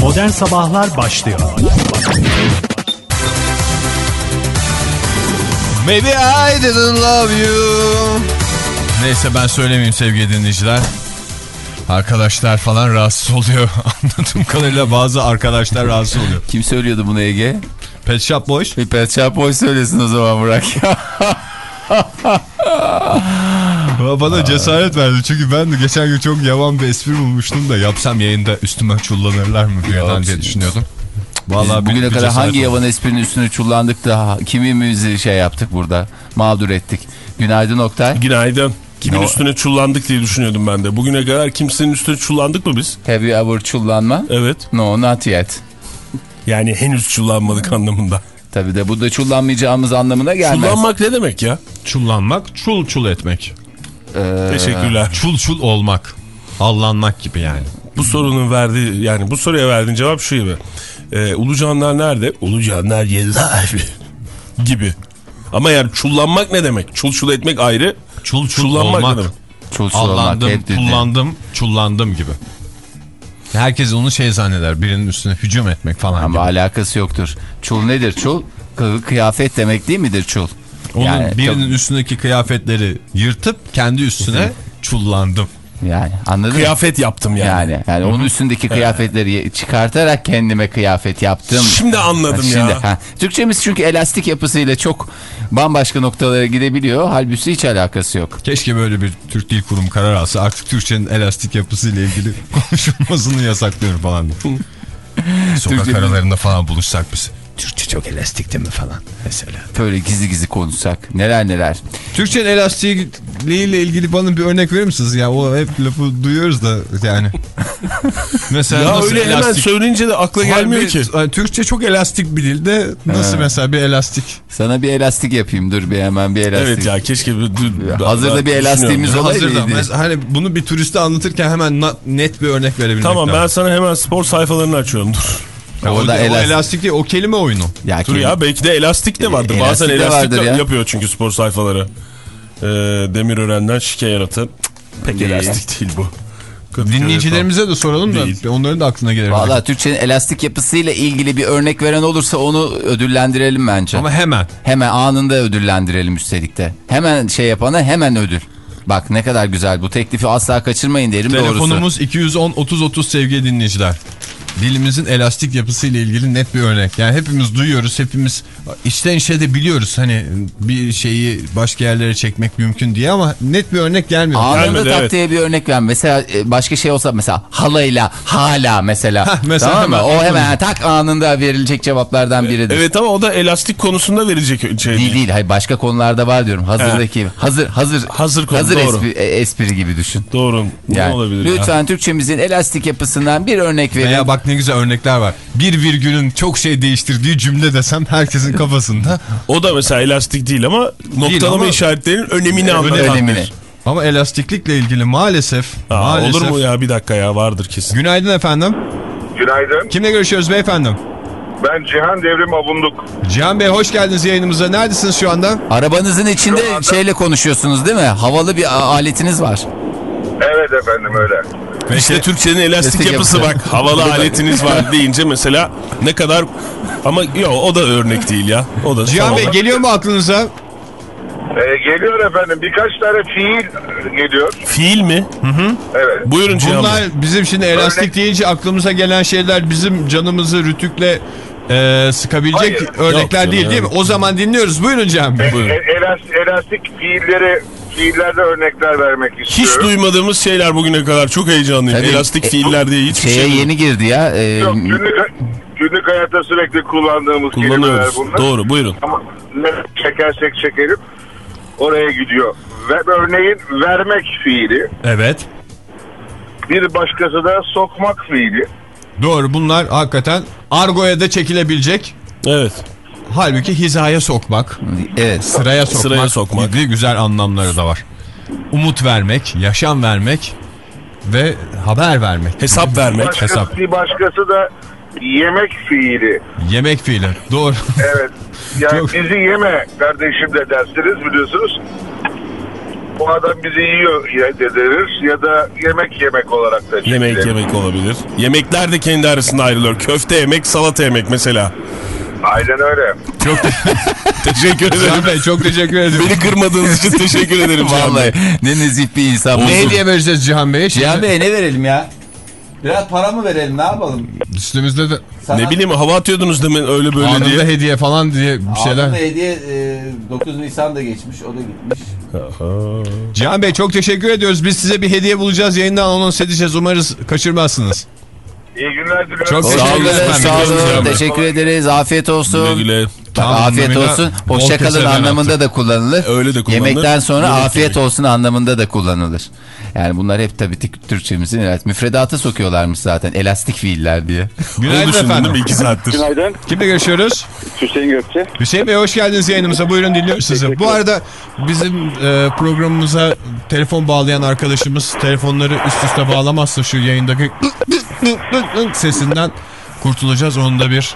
Modern Sabahlar başlıyor. Maybe I didn't love you. Neyse ben söylemeyeyim sevgili dinleyiciler. Arkadaşlar falan rahatsız oluyor. Anladığım kadarıyla bazı arkadaşlar rahatsız oluyor. Kim söylüyordu bunu Ege? Pet Shop Boys. Bir Pet Shop Boy söylesin o zaman Burak. Bana cesaret verdi çünkü ben de geçen gün çok yavan bir espri bulmuştum da yapsam yayında üstüme çullanırlar mı yerden diye düşünüyordum. Vallahi bugüne kadar hangi yavan esprinin üstüne çullandık da kimimizi şey yaptık burada mağdur ettik. Günaydın Oktay. Günaydın. Kimin No. üstüne çullandık diye düşünüyordum ben de. Bugüne kadar kimsenin üstüne çullandık mı biz? Have you ever çullanma? Evet. No not yet. Yani henüz çullanmadık anlamında. Tabii de bu da çullanmayacağımız anlamına gelmez. Çullanmak ne demek ya? Çullanmak, çul çul etmek. Ee, Teşekkürler. Çul çul olmak. Allanmak gibi yani. Bu sorunun verdiği yani bu soruya verdiğin cevap şu gibi. Ee, Ulucanlar nerede? Ulucanlar cezaevi gibi. Ama yani çullanmak ne demek? Çul çul etmek ayrı. Çul çul Çullanmak olmak. ne demek? çul çul olmak. Allandım, kullandım, çullandım gibi. Herkes onu şey zanneder. Birinin üstüne hücum etmek falan Ama gibi. alakası yoktur. Çul nedir çul? Kı- Kıyafet demek değil midir çul? Onun Yani, birinin üstündeki kıyafetleri yırtıp kendi üstüne çullandım. Yani anladın mı? Kıyafet yaptım yani. Yani, yani onun üstündeki kıyafetleri çıkartarak kendime kıyafet yaptım. Şimdi anladım Şimdi, ya. ha. Türkçemiz çünkü elastik yapısıyla çok bambaşka noktalara gidebiliyor. Halbuki hiç alakası yok. Keşke böyle bir Türk Dil Kurumu karar alsa. Artık Türkçenin elastik yapısıyla ilgili konuşulmasını yasaklıyorum falan. Sokak Türkçe- aralarında falan buluşsak biz. Türkçe çok elastik değil mi falan mesela. Böyle gizli gizli konuşsak. Neler neler. Türkçenin elastikliğiyle ilgili bana bir örnek verir misiniz? Ya o hep lafı duyuyoruz da yani. mesela Ya nasıl öyle hemen elastik? söyleyince de akla gelmiyor Halbuki, ki. hani Türkçe çok elastik bir dilde nasıl mesela bir elastik? Sana bir elastik yapayım. Dur bir hemen bir elastik. Evet ya keşke bir, dur, Hazırda bir elastiğimiz olaydı. Hani bunu bir turiste anlatırken hemen net bir örnek verebilmek Tamam ben lazım. sana hemen spor sayfalarını açıyorum dur. Ya o, Orada o elastik- elastik değil o kelime oyunu. Ya Dur kim- ya belki de elastik de vardır. E, Bazen elastik de elastik vardır ya. yapıyor çünkü spor sayfaları. Ee, Demirören'den şike yaratı. Pek Değil. elastik değil bu. Dinleyicilerimize de soralım da Değil. onların da aklına gelir. Valla Türkçenin elastik yapısıyla ilgili bir örnek veren olursa onu ödüllendirelim bence. Ama hemen. Hemen anında ödüllendirelim üstelik de. Hemen şey yapana hemen ödül. Bak ne kadar güzel bu teklifi asla kaçırmayın derim doğrusu. Telefonumuz 210 30 30 sevgili dinleyiciler. Dilimizin elastik yapısıyla ilgili net bir örnek. Yani hepimiz duyuyoruz, hepimiz içten içe de biliyoruz hani bir şeyi başka yerlere çekmek mümkün diye ama net bir örnek gelmiyor. Anında Gelmedi, tak evet. diye bir örnek ver. Mesela e, başka şey olsa mesela halayla hala mesela. Heh, mesela tamam mı? hemen O hemen tak anında verilecek cevaplardan biridir. Evet ama o da elastik konusunda verecek şey Değil değil. Hayır başka konularda var diyorum. Hazırdaki hazır hazır Hazır konu, hazır doğru. espri, e, espri gibi düşün. Doğru. Yani, Ne olabilir ya? lütfen Türkçemizin elastik yapısından bir örnek verin. Veya bak ne güzel örnekler var. Bir virgülün çok şey değiştirdiği cümle desem herkesin kafasında. O da mesela elastik değil ama noktalama ama- işaretlerinin önemini anlatan. önemini. Ama elastiklikle ilgili maalesef, Aa, maalesef. olur mu ya bir dakika ya vardır kesin. Günaydın efendim. Günaydın. Kimle görüşüyoruz beyefendi? Ben Cihan Devrim Avunduk. Cihan Bey hoş geldiniz yayınımıza. Neredesiniz şu anda? Arabanızın içinde Şu anda- şeyle konuşuyorsunuz değil mi? Havalı bir aletiniz var. Evet efendim öyle. İşte Türkçenin elastik Elastik yapısı yapısı. bak. Havalı aletiniz var deyince mesela ne kadar ama yok o da örnek değil ya. O da Cihan. Bey geliyor mu aklınıza? Ee, geliyor efendim. Birkaç tane fiil geliyor. Fiil mi? Evet. Buyurun Cihan Bunlar Bey. bizim şimdi elastik Örnek- deyince aklımıza gelen şeyler bizim canımızı rütükle e, sıkabilecek Hayır. örnekler Yok değil canım, değil mi? O zaman dinliyoruz. Buyurun Cihan Bey. Buyurun. E, elastik, elastik fiilleri fiillerde örnekler vermek Hiç istiyorum. duymadığımız şeyler bugüne kadar çok heyecanlıyım. Tabii. Elastik E, fiiller diye hiçbir Şeye şey yeni girdi ya. e, Yok, günlük, günlük hayatta sürekli kullandığımız kelimeler bunlar. Doğru buyurun. Ama ne çekersek çekelim oraya gidiyor. Ve örneğin vermek fiili. Evet. Bir başkası da sokmak fiili. Doğru bunlar hakikaten argoya da çekilebilecek. Evet. Halbuki hizaya sokmak, evet. sıraya sokmak, Sıraya sokmak. gibi güzel anlamları da var. Umut vermek, yaşam vermek ve haber vermek. Hesap vermek. Başkası, hesap. Bir başkası da yemek fiili. Yemek fiili. Doğru. Evet. Yani Çok- bizi yeme kardeşim de dersiniz biliyorsunuz. bu adam bizi yiyor ya denir ya da yemek yemek olarak da Yemek yemek olabilir. Yemekler de kendi arasında ayrılıyor. Köfte yemek, salata yemek mesela. Aynen öyle. Çok teşekkür ederim. Bey çok teşekkür ederim. Beni kırmadığınız için teşekkür ederim. Cihan Vallahi Bey. ne nezih bir insan. Ne hediye vereceğiz Cihan Bey'e? Cihan Bey ne verelim ya? Biraz para mı verelim ne yapalım? Üstümüzde de Sana Ne bileyim hava atıyordunuz demin öyle böyle anında diye. hediye falan diye bir şeyler. Anında hediye e, 9 Nisan da geçmiş o da gitmiş. Cihan Bey çok teşekkür ediyoruz. Biz size bir hediye bulacağız. Yayından anons edeceğiz. Umarız kaçırmazsınız. İyi günler diliyorum. Çok Sağ Teşekkür olun, sağ olun. Teşekkür ederiz. Afiyet olsun. Güle güle. Tam afiyet olsun. Hoşçakalın anlamında yaptık. da kullanılır. Öyle de kullanılır. Yemekten sonra Yemek afiyet yemek. olsun anlamında da kullanılır. Yani bunlar hep tabii Türk- Türkçemizin evet, müfredata sokuyorlarmış zaten elastik fiiller diye. Günaydın değil mi? efendim. İki saattir. Günaydın. Kimle görüşüyoruz? Hüseyin Gökçe. Hüseyin Bey hoş geldiniz yayınımıza. Buyurun dinliyoruz sizi. Bu arada bizim e, programımıza telefon bağlayan arkadaşımız telefonları üst üste bağlamazsa şu yayındaki sesinden kurtulacağız. Onu da bir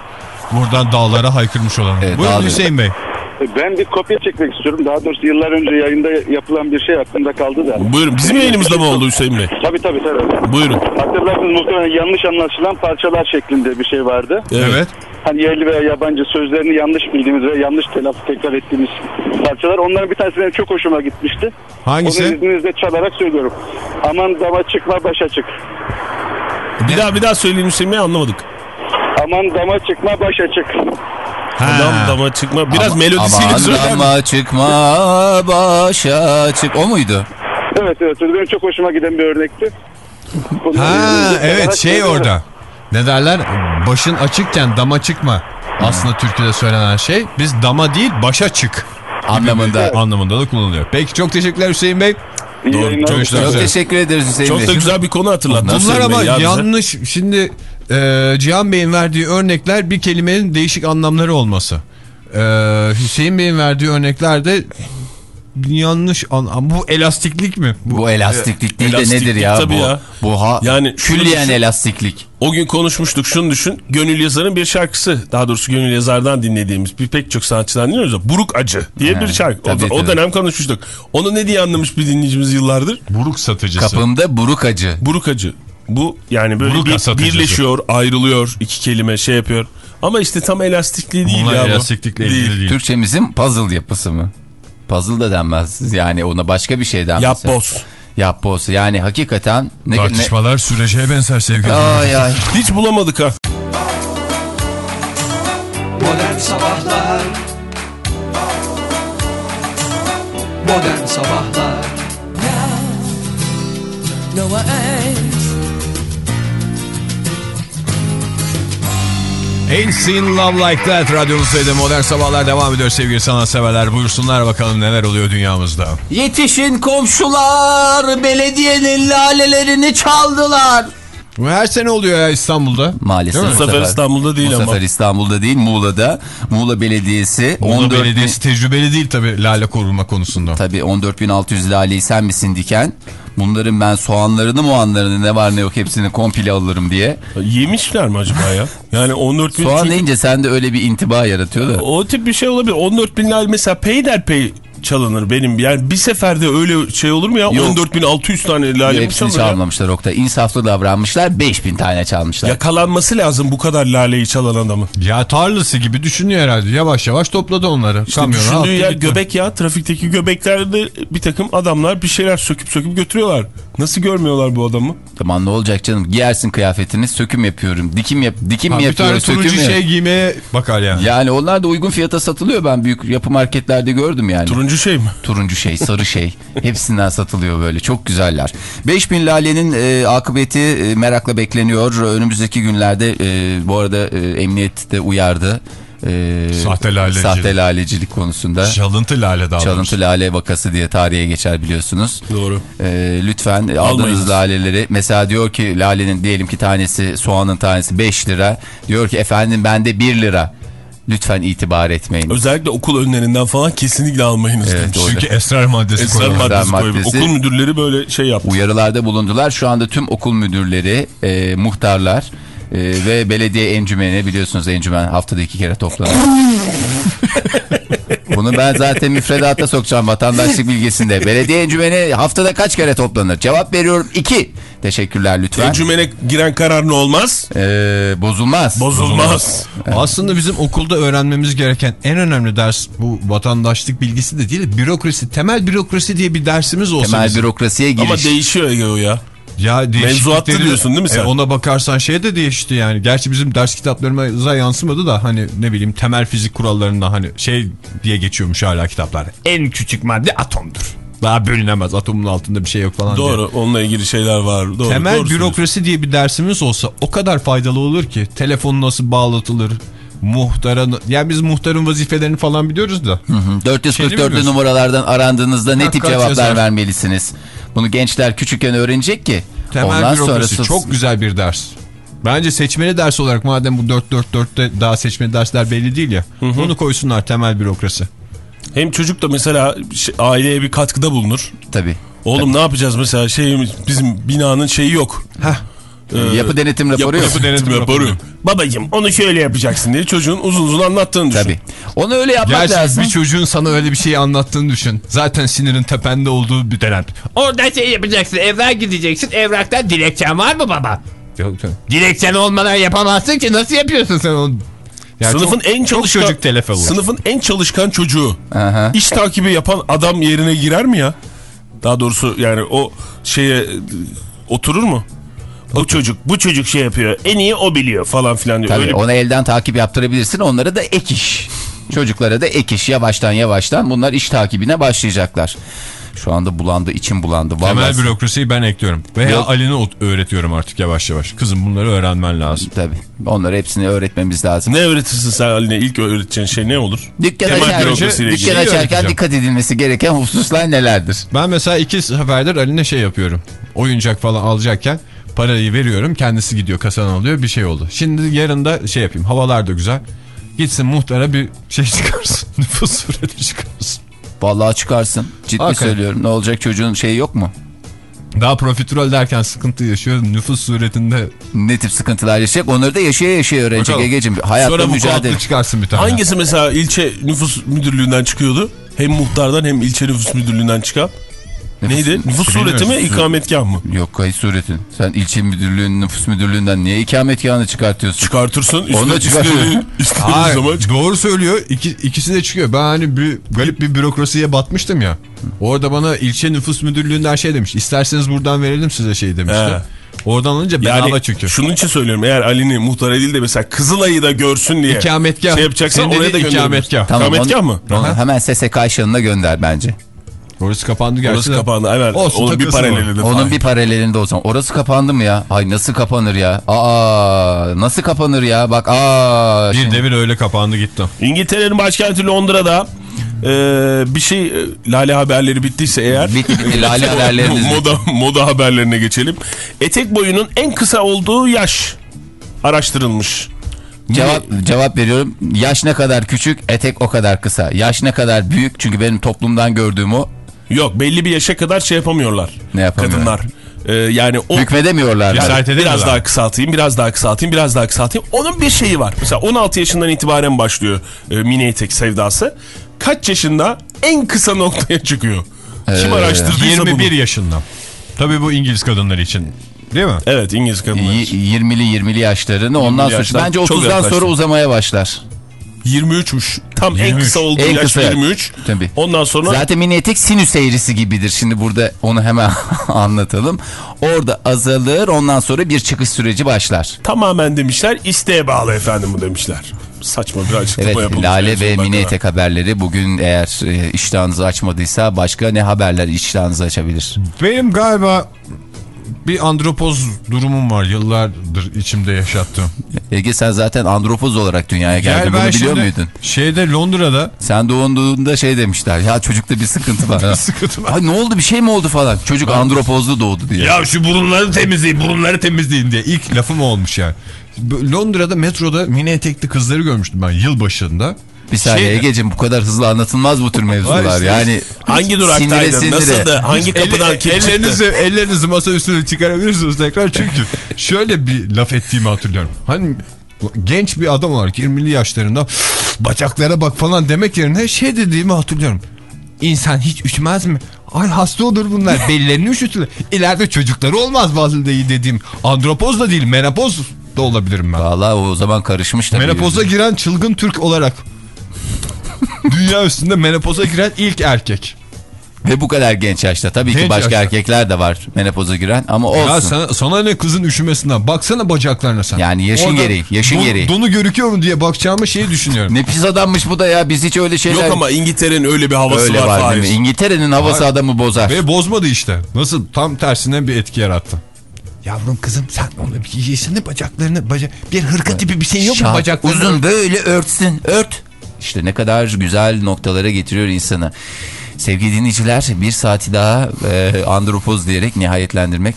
buradan dağlara haykırmış olalım. Evet, Buyurun. Hüseyin Bey. Ben bir kopya çekmek istiyorum. Daha doğrusu yıllar önce yayında yapılan bir şey aklımda kaldı da. Buyurun. Bizim yayınımızda mı oldu Hüseyin Bey? Tabii tabii tabii. Buyurun. Hatırlarsınız muhtemelen yanlış anlaşılan parçalar şeklinde bir şey vardı. Evet. Hani yerli veya yabancı sözlerini yanlış bildiğimiz ve yanlış telaffuz tekrar ettiğimiz parçalar. Onların bir tanesi benim çok hoşuma gitmişti. Hangisi? Onu izninizle çalarak söylüyorum. Aman dama çıkma başa çık. Bir daha bir daha söyleyin Hüseyin Bey anlamadık. Aman dama çıkma başa çık. Adam dama çıkma. Biraz melodisiyle Aman söyler misin? dama çıkma başa çık. O muydu? Evet evet benim çok hoşuma giden bir örnekti. Ha evet şey söylüyorum. orada. Ne derler? Başın açıkken dama çıkma. Aslında türküde söylenen şey. Biz dama değil başa çık Anlamında. anlamında da kullanılıyor. Peki çok teşekkürler Hüseyin Bey. İyi Doğru, çok Çok teşekkür ederiz Hüseyin Çok Bey. da güzel bir konu hatırlattın. Bunlar ama yanlış. Şimdi e, Cihan Bey'in verdiği örnekler bir kelimenin değişik anlamları olması. E, Hüseyin Bey'in verdiği örneklerde yanlış an bu elastiklik mi? Bu elastiklik değil de Elastiklik nedir ya tabii bu? ya. Bu ha Yani külliyen düşün- elastiklik. O gün konuşmuştuk şunu düşün. Gönül Yazar'ın bir şarkısı. Daha doğrusu Gönül Yazar'dan dinlediğimiz bir pek çok sanatçıdan dinliyoruz. ya, Buruk Acı diye Ha, bir şarkı. O, tabii, o tabii. dönem konuşmuştuk. Onu ne diye anlamış bir dinleyicimiz yıllardır? Buruk satıcısı. Kapımda buruk acı. Buruk Acı. Bu yani böyle bir, birleşiyor, ayrılıyor. iki kelime şey yapıyor. Ama işte tam elastikliği değil Bunlar ya bu. elastiklikle ilgili değil. Türkçemizin puzzle yapısı mı? Puzzle da denmez. Yani ona başka bir şey denmez. Yap boz. Yap boz. Yani hakikaten ne, ne... Tartışmalar sürece benzer sevgili. Ay ay. Hiç bulamadık ha. Modern Sabahlar Modern Sabahlar Noah Eyes Ain't seen love like that. Radyomuzda modern sabahlar devam ediyor sevgili sanatseverler. Buyursunlar bakalım neler oluyor dünyamızda. Yetişin komşular belediyenin lalelerini çaldılar. Bu her sene oluyor ya İstanbul'da. Maalesef bu Bu sefer İstanbul'da değil bu ama. sefer İstanbul'da değil Muğla'da. Muğla Belediyesi. Muğla 14 bin- Belediyesi tecrübeli değil tabii lale koruma konusunda. Tabii 14.600 laleyi sen misin diken? Bunların ben soğanlarını muanlarını ne var ne yok hepsini komple alırım diye. Yemişler mi acaba ya? Yani 14 bin... Soğan çünkü- deyince sende öyle bir intiba yaratıyor da. O tip bir şey olabilir. 14 bin lira mesela peyderpey çalınır benim. Yani bir seferde öyle şey olur mu ya? Yok. 14 bin 600 tane lale mi çalınır ya? çalmamışlar Oktay. İnsaflı davranmışlar 5000 tane çalmışlar. Yakalanması lazım bu kadar laleyi çalan adamın. Ya tarlası gibi düşünüyor herhalde. Yavaş yavaş topladı onları. İşte Kamyona düşündüğü yer gitti. göbek ya. Trafikteki göbeklerde bir takım adamlar bir şeyler söküp söküp götürüyorlar. Nasıl görmüyorlar bu adamı? Tamam ne olacak canım giyersin kıyafetini söküm yapıyorum. Dikim yap dikim Ha, bir tane yapıyorum söküm turuncu şey giymeye bakar yani. Yani onlar da uygun fiyata satılıyor ben büyük yapı marketlerde gördüm yani. Turuncu şey mi? Turuncu şey, sarı şey. Hepsinden satılıyor böyle. Çok güzeller. 5000 lalenin e, akıbeti e, merakla bekleniyor. Önümüzdeki günlerde e, bu arada e, emniyet de uyardı. E, Sahte lalecilik. Sahte lalecilik konusunda. Çalıntı lale doğrusu. Çalıntı lale vakası diye tarihe geçer biliyorsunuz. Doğru. E, lütfen aldığınız laleleri mesela diyor ki lalenin diyelim ki tanesi soğanın tanesi 5 lira. Diyor ki efendim bende 1 lira. Lütfen itibar etmeyin. Özellikle okul önlerinden falan kesinlikle almayınız. Evet. Çünkü esrar maddesi Esrar koyuyorlar. maddesi koyuyor. maddesi. Okul müdürleri böyle şey yaptı. uyarılarda bulundular. Şu anda tüm okul müdürleri, e, muhtarlar Ee, ve belediye encümeni biliyorsunuz encümen haftada iki kere toplanır. Bunu ben zaten müfredata sokacağım vatandaşlık bilgisinde. Belediye encümeni haftada kaç kere toplanır? Cevap veriyorum iki. Teşekkürler lütfen. Encümene giren karar ne olmaz? Ee, bozulmaz. Bozulmaz. Aslında bizim okulda öğrenmemiz gereken en önemli ders bu vatandaşlık bilgisi de değil, bürokrasi, temel bürokrasi diye bir dersimiz olsa Temel bizim. bürokrasiye giriş. Ama değişiyor Ege o ya. Ya Mevzuatta değişiklikleri- diyorsun değil mi sen? E, ona bakarsan şey de değişti yani. Gerçi bizim ders kitaplarımıza yansımadı da hani ne bileyim temel fizik kurallarında hani şey diye geçiyormuş hala kitaplarda. En küçük madde atomdur. Daha bölünemez. Atomun altında bir şey yok falan diye. Doğru. Onunla ilgili şeyler var. Doğru, Temel doğru bürokrasi diye bir dersimiz olsa o kadar faydalı olur ki. Telefon nasıl bağlatılır? Muhtara, yani biz muhtarın vazifelerini falan biliyoruz da. Hı hı. 444'lü bilmiyorsun. numaralardan arandığınızda ne tip cevaplar yazar? vermelisiniz? Bunu gençler küçükken öğrenecek ki. Temel ondan bürokrasi sonrası çok güzel bir ders. Bence seçmeli ders olarak madem bu 444'te daha seçmeli dersler belli değil ya. Onu koysunlar temel bürokrasi. Hem çocuk da mesela aileye bir katkıda bulunur. Tabii. Oğlum ne yapacağız mesela şey bizim binanın şeyi yok. Ee, yapı denetim raporu yok. Yapı denetim raporu. Babacım onu şöyle yapacaksın diye çocuğun uzun uzun anlattığını düşün. Tabii. Onu öyle yapmak Gerçi lazım. bir çocuğun sana öyle bir şey anlattığını düşün. Zaten sinirin tepende olduğu bir dönem. Orada şey yapacaksın. Evrak gideceksin. Evrakta dilekçen var mı baba? Yok, yok. Dilekçen olmadan yapamazsın ki. Nasıl yapıyorsun sen onu? Yani sınıfın çok- en çalışkan çocuk telef olur. Sınıfın en çalışkan çocuğu. Aha. İş takibi yapan adam yerine girer mi ya? Daha doğrusu yani o şeye e, oturur mu? Bu çocuk bu çocuk şey yapıyor. En iyi o biliyor falan filan diyor. Tabii Öyle ona elden takip yaptırabilirsin. Onlara da ek iş. Çocuklara da ek iş. Yavaştan yavaştan bunlar iş takibine başlayacaklar. Şu anda bulandı, içim bulandı. Temel Vallahi bürokrasiyi ben ekliyorum. Veya Yok. Ali'ni öğretiyorum artık yavaş yavaş. Kızım bunları öğrenmen lazım. Tabii. Onları hepsini öğretmemiz lazım. Ne öğretirsin sen Ali'ne? İlk öğreteceğin şey ne olur? Dükkan, Temel açar, dükkan açarken dikkat edilmesi gereken hususlar nelerdir? Ben mesela iki seferdir Ali'ne şey yapıyorum. Oyuncak falan alacakken parayı veriyorum. Kendisi gidiyor kasadan alıyor bir şey oldu. Şimdi yarın da şey yapayım. Havalar da güzel. Gitsin muhtara bir şey çıkarsın. Nüfus sureti çıkarsın. Vallahi çıkarsın. Ciddi Hakikaten. söylüyorum. Ne olacak çocuğun şeyi yok mu? Daha profiterol derken sıkıntı yaşıyor. Nüfus suretinde Ne tip sıkıntılar yaşayacak? Onları da yaşaya yaşaya öğrenecek. Ege'cim. Hayatta sonra mücadele çıkarsın bir tane. Hangisi mesela ilçe nüfus müdürlüğünden çıkıyordu? Hem muhtardan hem ilçe nüfus müdürlüğünden çıkan. Neydi? Nüfus sureti mi ikametgah mı? Yok kayıt suretin. Sen ilçe müdürlüğünün nüfus müdürlüğünden niye ikametgahını çıkartıyorsun? Çıkartırsın. Onu da Üstüne çıkar. istediğin, istediğin Hayır, zaman doğru söylüyor. İki, ikisi de çıkıyor. Ben hani bir garip bir bürokrasiye batmıştım ya. Orada bana ilçe nüfus müdürlüğünden şey demiş. İsterseniz buradan verelim size şey demişti. He. Oradan alınca bedava Yani çünkü. şunun için söylüyorum. Eğer Ali'ni muhtara değil de mesela Kızılay'ı da görsün diye. İkametgah. Şey yapacaksan Senin oraya da gönderebilirsin. ikametgah. Tamam, İkametgah onu- mı? onu hemen SSK aşağına gönder bence. Orası kapandı gerçi. Orası de. kapandı. Evet. Olsun, Onun bir paralelinde. Onun falan. bir paralelinde o zaman. Orası kapandı mı ya? Ay nasıl kapanır ya? Aa nasıl kapanır ya? Bak aa. Bir şimdi- devir öyle kapandı gitti. İngiltere'nin başkenti Londra'da e, bir şey e, Lale haberleri bittiyse eğer Bitti bitti lale haberleriniz. moda, moda haberlerine geçelim. Etek boyunun en kısa olduğu yaş araştırılmış. Cevap, cevap veriyorum. Yaş ne kadar küçük, etek o kadar kısa. Yaş ne kadar büyük çünkü benim toplumdan gördüğüm o. Yok belli bir yaşa kadar şey yapamıyorlar. Ne yapamıyorlar? Kadınlar. E, yani o Hükmedemiyorlar. Yani biraz daha kısaltayım, biraz daha kısaltayım, biraz daha kısaltayım. Onun bir şeyi var. Mesela 16 yaşından itibaren başlıyor e, mini etek sevdası. Kaç yaşında en kısa noktaya çıkıyor? Kim Ee, araştırdıysa 21 bunu. yaşında. Tabii bu İngiliz kadınları için. Değil mi? Evet İngiliz kadınlar. Y- 20'li 20'li yaşlarını ondan 20'li sonra yaşlar bence çok 30'dan yaklaştı. sonra uzamaya başlar. 23'müş. Tam en 23. kısa olduğu En yaş kısa, evet. 23. Tabii. Ondan sonra Zaten mini etek sinüs eğrisi gibidir. Şimdi burada onu hemen anlatalım. Orada azalır ondan sonra bir çıkış süreci başlar. tamamen demişler isteğe bağlı efendim bu demişler. Saçma bir açıklama Evet yapılmış. Lale en ve mini kadar. etek haberleri bugün eğer e, iştahınızı açmadıysa başka ne haberler iştahınızı açabilir? Benim galiba bir andropoz durumum var. Yıllardır içimde yaşattığım. Ege sen zaten andropoz olarak dünyaya geldin bunu ben biliyor muydun? Şeyde Londra'da Sen doğduğunda şey demişler ya çocukta bir sıkıntı var. ha. sıkıntı var. Ay ne oldu bir şey mi oldu falan. Çocuk andropozlu doğdu diye. Ya şu burunları temizleyin, burunları temizleyin diye ilk lafım olmuş yani. Londra'da metroda mini etekli kızları görmüştüm ben yıl başında. Bir saniye Şey- Ege'cim bu kadar hızlı anlatılmaz bu tür mevzular. İşte. yani Hangi Sinire duraktaydın? sinire. Nasıldı? Hangi kapıdan kim ellerinizi, çıktı? ellerinizi masa üstüne çıkarabilirsiniz tekrar çünkü şöyle bir laf ettiğimi hatırlıyorum. Hani genç bir adam olarak 20'li yaşlarında bacaklara bak falan demek yerine şey dediğimi hatırlıyorum. İnsan hiç üşümez mi? Ay hasta olur bunlar. Bellerini üşütülür. İleride çocukları olmaz bazı değil dediğim. Andropoz da değil menopoz da olabilirim ben. Vallahi o zaman karışmış tabii. Menopoza giren çılgın Türk olarak. Dünya üstünde menopoza giren ilk erkek. Ve bu kadar genç yaşta. Tabii ki Genç başka yaşta. erkekler de var menopoza giren ama olsun. Ya sana, sana ne kızın üşümesinden. Baksana bacaklarına sen. Yani yaşın gereği, yaşın don- gereği. Donu görüküyor mu diye bakacağımı şeyi düşünüyorum. Ne pis adammış bu da ya. Biz hiç öyle şeyler... Yok ama İngiltere'nin öyle bir havası öyle var. var? İngiltere'nin havası Var. adamı bozar. Ve bozmadı işte. Nasıl tam tersine bir etki yarattı. Yavrum kızım sen onu bir yesene bacaklarını. Baca bir hırka tipi bir şey yok mu bacaklarını? Uzun böyle örtsün. Ört. İşte ne kadar güzel noktalara getiriyor insanı. Sevgili dinleyiciler bir saati daha e, andropoz diyerek nihayetlendirmek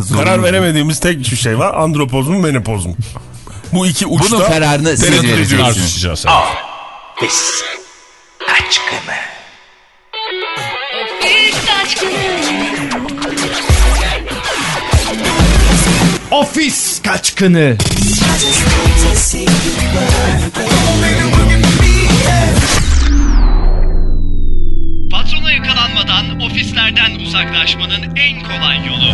zor. Karar veremediğimiz tek bir şey var. Andropoz mu menopoz mu? Bu iki uçta Bunun kararını siz tereddüt ediyoruz. vereceksiniz. Tartışacağız, evet. Ofis kaçkını. Ofislerden uzaklaşmanın en kolay yolu.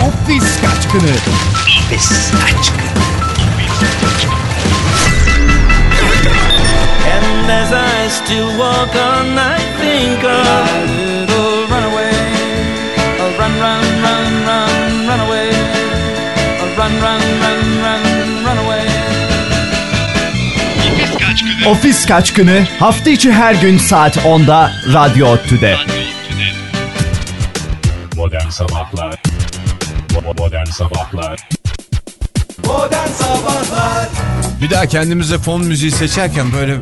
Ofis kaçkını. And as I still walk on, I think of my little runaway. A run, run, run, run, run away. A run, run, run, run, run Ofis kaçkını. Hafta içi her gün saat 10'da Radyo Otü'de. Modern Sabahlar Modern Sabahlar Modern Sabahlar Bir daha kendimize fon müziği seçerken böyle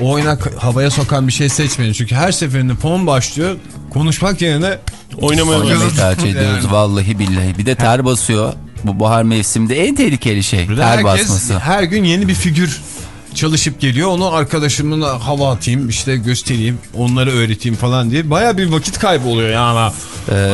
oynak havaya sokan bir şey seçmeyin. Çünkü her seferinde fon başlıyor. Konuşmak yerine Oynamaya Oynamayı tercih ediyoruz Yani. vallahi billahi. Bir de ter basıyor. Bu bahar mevsiminde en tehlikeli şey Burada ter herkes basması. her gün yeni bir figür çalışıp geliyor. Onu arkadaşımla hava atayım işte göstereyim onları öğreteyim falan diye. Baya bir vakit kaybı oluyor yani.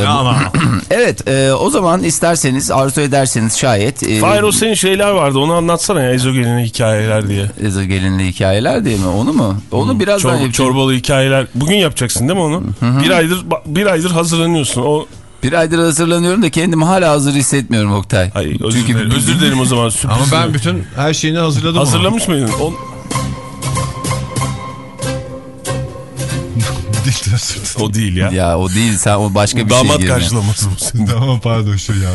yani. Evet e, o zaman isterseniz arzu ederseniz şayet. E, Fahir o senin şeyler vardı onu anlatsana ya ezogelin hikayeler diye. Ezogelinli hikayeler değil mi? Onu mu? Onu birazdan Çor yapacağım. çorbalı hikayeler. Bugün yapacaksın değil mi onu? Bir aydır bir aydır hazırlanıyorsun. O Bir aydır hazırlanıyorum da kendimi hala hazır hissetmiyorum Oktay. Ay, özür, Çünkü dilerim, özür dilerim o zaman sürpriz. Ama ben bütün her şeyini hazırladım. Hazırlamış mıydın? O, o değil ya. Ya o değil sen o başka bir şey Damat girme. karşılaması bu senin. Tamam pardon şu ya.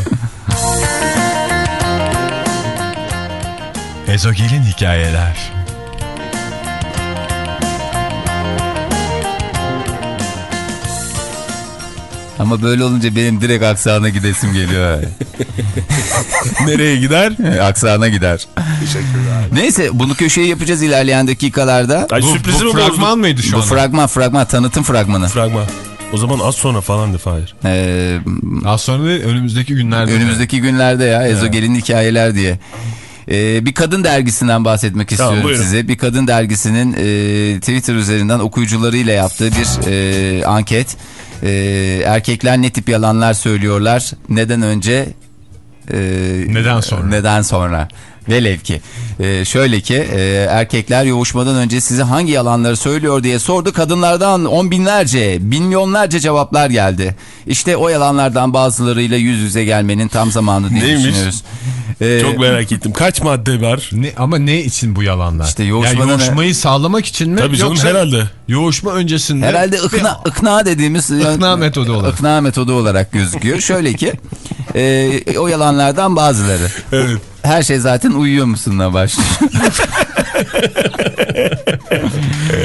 Ezogelin hikayeler. Ama böyle olunca benim direkt aksağına gidesim geliyor. Nereye gider? aksağına gider. Neyse bunu köşeyi yapacağız ilerleyen dakikalarda. Ay Bu, sürprizi bu mi fragman bozdun? mıydı şu Bu anda? fragman fragman tanıtım fragmanı. Fragman. O zaman az sonra falan de Fahir. Ee, Az sonra değil, önümüzdeki günlerde. önümüzdeki günlerde ya Ezogelin hikayeler diye. Ee, bir kadın dergisinden bahsetmek Tamam, istiyorum buyurun. size. Bir kadın dergisinin e, Twitter üzerinden okuyucularıyla yaptığı bir e, anket. E, erkekler ne tip yalanlar söylüyorlar? Neden önce? e, Neden sonra? Neden sonra? Velev ki. E, şöyle ki e, erkekler yoğuşmadan önce size hangi yalanları söylüyor diye sordu. Kadınlardan on binlerce, milyonlarca cevaplar geldi. İşte o yalanlardan bazılarıyla yüz yüze gelmenin tam zamanı diye Neymiş? düşünüyoruz. E, Çok merak ettim. Kaç madde var? Ne, ama ne için bu yalanlar? İşte yani yoğuşmadan- yoğuşmayı sağlamak için mi? Tabii canım Yoksa herhalde. Yoğuşma öncesinde. Herhalde ıkna, ıkna dediğimiz Ikna metodu olarak. ıkna metodu olarak gözüküyor. Şöyle ki e, o yalanlardan bazıları. Evet. Her şey zaten uyuyor musunla başlıyor.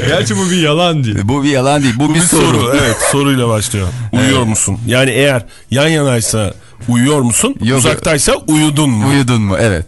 Gerçi bu bir yalan değil. bu bir yalan değil. Bu, Bu bir, soru. Evet soruyla başlıyor. Uyuyor musun? Yani eğer yan yanaysa uyuyor musun? Yok. Uzaktaysa uyudun mu? Uyudun mu? Evet.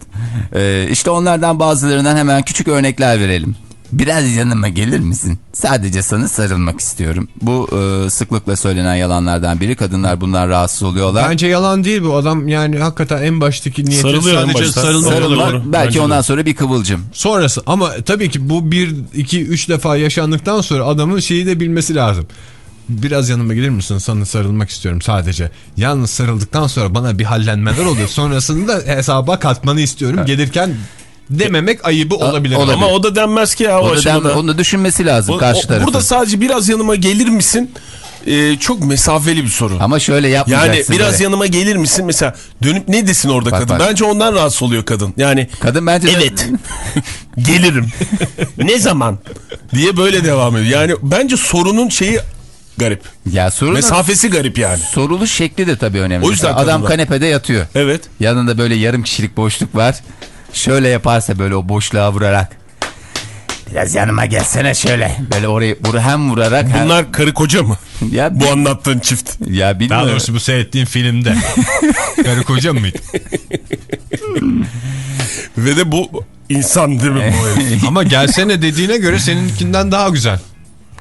E, işte onlardan bazılarından hemen küçük örnekler verelim. Biraz yanıma gelir misin? Sadece sana sarılmak istiyorum. Bu e, sıklıkla söylenen yalanlardan biri. Kadınlar bundan rahatsız oluyorlar. Bence yalan değil bu adam yani hakikaten en baştaki niyeti Sarılıyor sadece başta. sarılmak Sarılmak. olabilir. Doğru. Belki Bence de. ondan sonra bir kıvılcım. Sonrası ama tabii ki bu bir, iki, üç defa yaşandıktan sonra adamın şeyi de bilmesi lazım. Biraz yanıma gelir misin? Sana sarılmak istiyorum sadece. Yalnız sarıldıktan sonra bana bir hallenmeler oluyor. Sonrasında hesaba katmanı istiyorum. Gelirken dememek ayıbı olabilir. olabilir. Ama o da denmez ki ya o, O da aşamada. den- onu da düşünmesi lazım O- karşı tarafın. Burada sadece biraz yanıma gelir misin? Ee, çok mesafeli bir soru. Ama şöyle Yani yapmayacaksın. biraz böyle. yanıma gelir misin? Mesela dönüp ne desin orada Bak, kadın? bak. Bence ondan rahatsız oluyor kadın. Yani Kadın bence de- evet gelirim. ne zaman? Diye böyle devam ediyor. Yani bence sorunun şeyi garip. ya sorun Mesafesi garip yani. sorulu şekli de tabii önemli. O yüzden adam kanepede yatıyor. Evet. Yanında böyle yarım kişilik boşluk var. Şöyle yaparsa böyle o boşluğa vurarak. Biraz yanıma gelsene şöyle. Böyle orayı vur, hem vurarak hem... Bunlar karı koca mı? Ya, Bu anlattığın çift. ya Daha bilmiyorum. doğrusu bu seyrettiğin filmde. Karı koca mıydı? Ve de bu insan değil mi bu? Ama gelsene dediğine göre seninkinden daha güzel.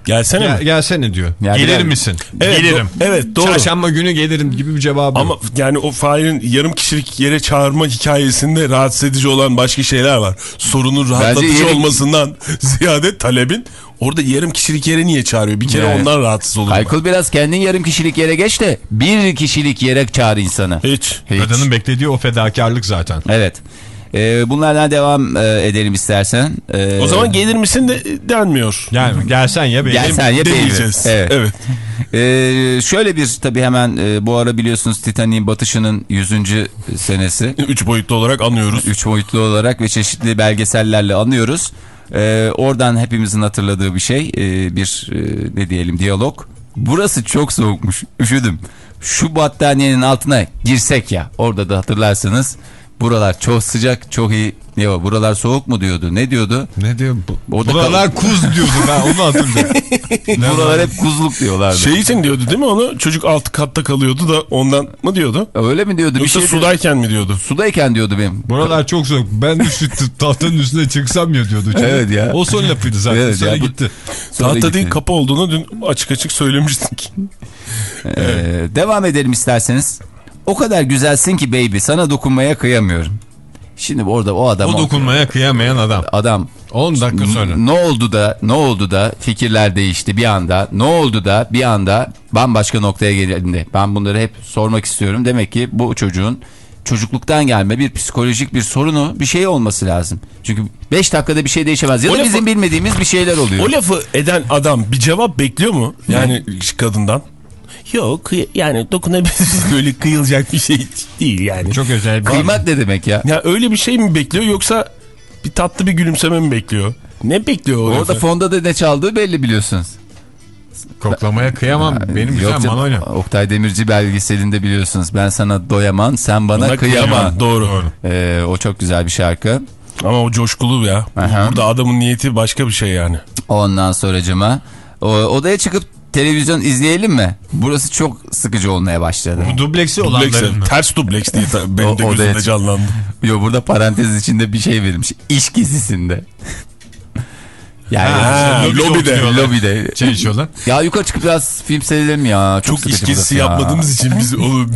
Gelsene Gel, mi? gelsene diyor. Ya Gelir biraz- misin? Evet, Gelirim. do- evet, doğru. Çarşamba günü gelirim gibi bir cevabı Ama yani o Fahir'in yarım kişilik yere çağırma hikayesinde rahatsız edici olan başka şeyler var. Sorunun rahatlatıcı yarım- olmasından ziyade talebin orada yarım kişilik yere niye çağırıyor? Bir kere Yani- ondan rahatsız olurum. ben. Kaykıl biraz kendin yarım kişilik yere geç de bir kişilik yere çağır insanı. Hiç. Hiç. Kadının beklediği o fedakarlık zaten. Evet. Ee, bunlardan devam e, edelim istersen. Ee, O zaman gelir misin de denmiyor. Yani gelsen ya benim. Gelsen ya baby. Demeyeceğiz. Evet. evet. Ee, şöyle bir tabii hemen e, bu ara biliyorsunuz Titanic'in batışının 100. senesi. Üç boyutlu olarak anıyoruz. Üç boyutlu olarak ve çeşitli belgesellerle anıyoruz. Ee, oradan hepimizin hatırladığı bir şey e, bir e, ne diyelim diyalog. Burası çok soğukmuş üşüdüm. Şu battaniyenin altına girsek ya orada da hatırlarsınız. Buralar çok sıcak çok iyi. Ne o buralar soğuk mu diyordu ne diyordu? Ne diyor? Bu, Orada buralar kuz diyordu ben onu hatırlıyorum. Buralar hep kuzluk diyorlardı. Şey için diyordu değil mi onu? Çocuk alt katta kalıyordu da ondan mı diyordu? Öyle mi diyordu? Yoksa bir şey sudayken mi diyordu? Sudayken diyordu benim. Buralar çok soğuk. Ben şu tahtanın üstüne çıksam ya diyordu. Çünkü Evet ya. O son lafıydı zaten. Evet Sonra ya, bu- gitti. Sonra Tahta gitti. değil kapı olduğunu dün açık açık söylemiştik. Ee, devam edelim isterseniz. O kadar güzelsin ki baby sana dokunmaya kıyamıyorum. Şimdi orada o adam O dokunmaya kıyamayan adam. adam 10 dakika sonra. ne oldu da ne oldu da fikirler değişti bir anda ne oldu da bir anda bambaşka noktaya gelindi. Ben bunları hep sormak istiyorum. Demek ki bu çocuğun çocukluktan gelme bir psikolojik bir sorunu bir şey olması lazım. Çünkü 5 dakikada bir şey değişemez ya O da lafı- bizim bilmediğimiz bir şeyler oluyor. O lafı eden adam bir cevap bekliyor mu? Yani kadından. Yok yani dokunabilirsiniz böyle kıyılacak bir şey değil yani. Çok özel bir Kıymak ne demek ya? Ya öyle bir şey mi bekliyor yoksa bir tatlı bir gülümseme mi bekliyor? Ne bekliyor Orada lafı? fonda da ne çaldığı belli biliyorsunuz. koklamaya kıyamam. Benim güzel manoyla. Oktay Demirci belgeselinde biliyorsunuz. Ben sana doyamam, sen bana Buna kıyamam. kıyamam. Doğru. Ee, o çok güzel bir şarkı. Ama o coşkulu ya. Aha. Burada adamın niyeti başka bir şey yani. Ondan sonracıma o, odaya çıkıp televizyon izleyelim mi? Burası çok sıkıcı olmaya başladı. Bu dubleksi Dubleks, olanların mı? ters dubleks diye benim O- de gözümde canlandı. Yo burada parantez içinde bir şey verilmiş. İş gezisinde. Yani Ha, Lobide lobide. lobide. Çay içiyorlar. Ya yukarı çıkıp biraz film seyredelim ya. Çok, Çok sıkıcı iş gezisi burası ya. yapmadığımız için biz onu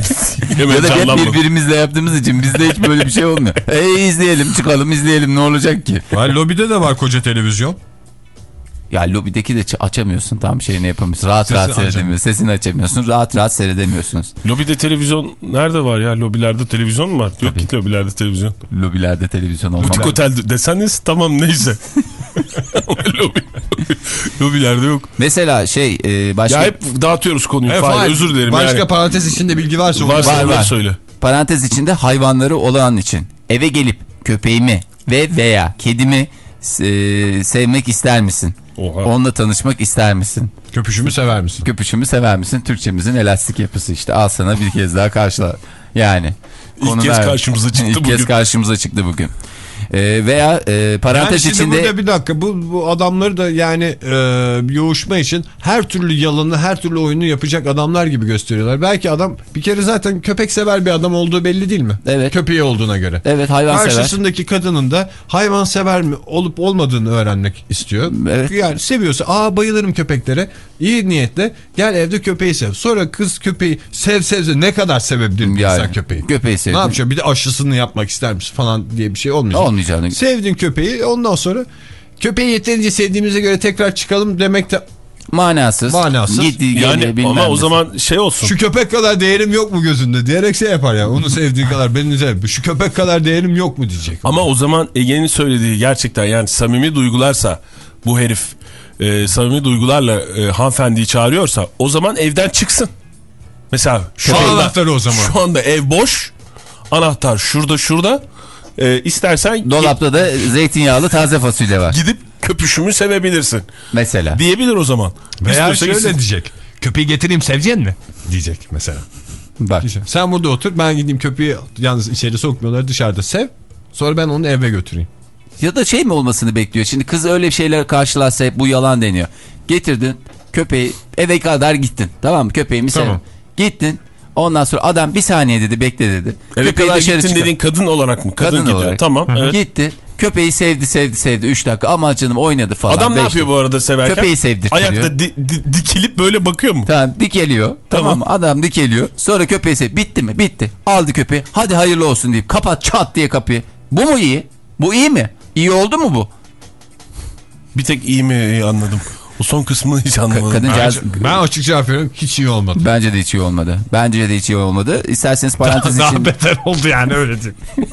hemen Ya da hep birbirimizle yaptığımız için bizde hiç böyle bir şey olmuyor. Ey izleyelim çıkalım izleyelim ne olacak ki? Var lobide de var koca televizyon. Ya lobideki de açamıyorsun tam şeyini yapamıyorsun. Rahat Sesini rahat seyredemiyorsun. Sesini açamıyorsun. Rahat rahat seyredemiyorsunuz. Lobide televizyon nerede var ya? Lobilerde televizyon mu var? Yok ki lobilerde televizyon. Lobilerde televizyon olmalı. Butik otel deseniz tamam neyse. Lobi, lobilerde yok. Mesela şey e, başka Ya hep dağıtıyoruz konuyu. Evet, Fahir, özür dilerim Başka yani. parantez içinde bilgi varsa Varsa Var, var. söyle. parantez içinde hayvanları olan için eve gelip köpeğimi ve veya kedimi e, sevmek ister misin? Oha. Onunla tanışmak ister misin? Köpüşümü sever misin? Köpüşümü sever misin? Türkçemizin elastik yapısı işte. Al sana bir kez daha karşıla. Yani. İlk kez karşımıza çıktı İlk bugün. kez karşımıza çıktı bugün. E, veya e, parantez yani içinde burada bir dakika bu, bu adamları da yani e, yoğuşma için her türlü yalanı her türlü oyunu yapacak adamlar gibi gösteriyorlar. Belki adam bir kere zaten köpek sever bir adam olduğu belli değil mi? Evet. Köpeği olduğuna göre. evet hayvan sever. Karşısındaki kadının da hayvan sever mi olup olmadığını öğrenmek istiyor. Evet. Yani seviyorsa aa bayılırım köpeklere iyi niyetle gel evde köpeği sev. Sonra kız köpeği sev sevse ne kadar sevebilir bir Yani, insan köpeği? köpeği sevdi. Ne yapacak bir de aşısını yapmak ister misin falan diye bir şey olmayacak. Olmayacağını. Sevdin köpeği ondan sonra köpeği yeterince sevdiğimize göre tekrar çıkalım demek de Manasız. Manasız. Gittiği Yani bilmem ama o zaman şey olsun. şu köpek kadar değerim yok mu gözünde diyerek şey yapar ya. Onu sevdiğin kadar beni sev. Şu köpek kadar değerim yok mu diyecek. Ama o zaman Ege'nin söylediği gerçekten yani samimi duygularsa bu herif e, samimi duygularla e, hanımefendiyi çağırıyorsa o zaman evden çıksın. Mesela şu Köpeğin anda, anahtarı o zaman. şu anda ev boş. Anahtar şurada şurada. E, istersen Dolapta da zeytinyağlı taze fasulye var. gidip köpüşümü sevebilirsin. Mesela. Diyebilir o zaman. Veya şöyle gitsin. diyecek. Köpeği getireyim seveceksin mi? Diyecek mesela. Bak. Sen burada otur ben gideyim köpeği yalnız içeri sokmuyorlar dışarıda sev. Sonra ben onu eve götüreyim. Ya da şey mi olmasını bekliyor? Şimdi kız öyle şeyler karşılarsa hep bu yalan deniyor. Getirdin köpeği eve kadar gittin. Tamam mı? Köpeğimi Tamam. sevdim. Gittin. Ondan sonra adam bir saniye dedi bekle dedi. Eve Köpeği kadar dışarı gittin çıkar. dediğin kadın olarak mı? Kadın, Kadın gidiyor. olarak. Tamam. evet. Gitti. Köpeği sevdi sevdi sevdi 3 dakika ama canım oynadı falan. Adam ne yapıyor bu arada severken? Köpeği sevdirtiyor. Ayakta di- di- dikilip böyle bakıyor mu? Tamam dikeliyor. Tamam. mı? Adam dikeliyor. Sonra köpeği sev. Bitti mi? Bitti. Aldı köpeği. Hadi hayırlı olsun deyip kapat çat diye kapıyı. Bu mu iyi? Bu iyi mi? İyi oldu mu bu? Bir tek iyi mi iyi anladım. O son kısmını hiç anlamadım. Kadıncağız Ben açık cevap veriyorum hiç iyi olmadı. bence de hiç iyi olmadı. Bence de hiç iyi olmadı. İsterseniz parantez için beter oldu yani öyle diyeyim.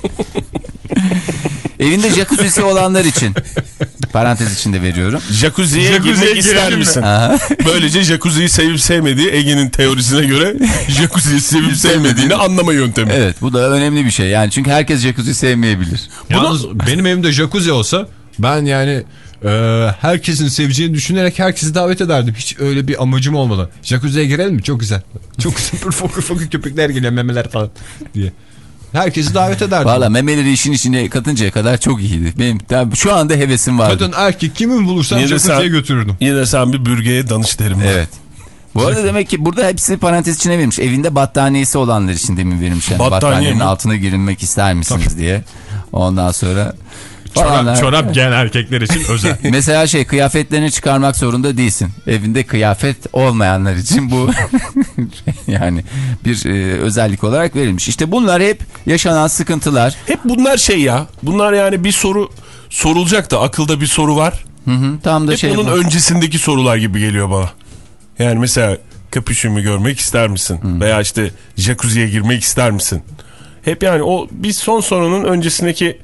evinde jacuzzi'si olanlar için parantez içinde veriyorum. Jacuzziye Jacuzziye girmek ister misin? Aha. Böylece jacuzziyi sevip sevmediği Ege'nin teorisine göre jacuzziyi sevip sevmediğini anlama yöntemi. Evet bu da önemli bir şey. Yani çünkü herkes jacuzzi sevmeyebilir. Yalnız benim evimde jacuzzi olsa ben yani e, herkesin seveceğini düşünerek herkesi davet ederdim. Hiç öyle bir amacım olmadı. Jacuzziye girelim mi? Çok güzel. Çok güzel. Fokur fokur köpekler geliyor memeler falan diye. Herkesi davet ederdim. Valla memeleri işin içine katıncaya kadar çok iyiydi. Benim tabii şu anda hevesim vardı. Kadın erkek kimin de jacuzziye götürürdüm. Yine de sen bir bürgeye danış derim. ben. Evet. Bu arada demek ki burada hepsi parantez içine verilmiş. Evinde battaniyesi olanlar için demin verilmiş. Yani Battaniye battaniyenin mi? altına girilmek ister misiniz diye. Ondan sonra Çorap, çorap giyen erkekler için özel. Mesela şey kıyafetlerini çıkarmak zorunda değilsin. Evinde kıyafet olmayanlar için bu yani bir e, özellik olarak verilmiş. İşte bunlar hep yaşanan sıkıntılar. Hep bunlar şey ya. Bunlar yani bir soru sorulacak da akılda bir soru var. Hı hı, tam da Hep şey bunun bu. öncesindeki sorular gibi geliyor bana. Yani mesela köpüşümü görmek ister misin? Veya işte jacuzziye girmek ister misin? Hep yani o bir son sorunun öncesindeki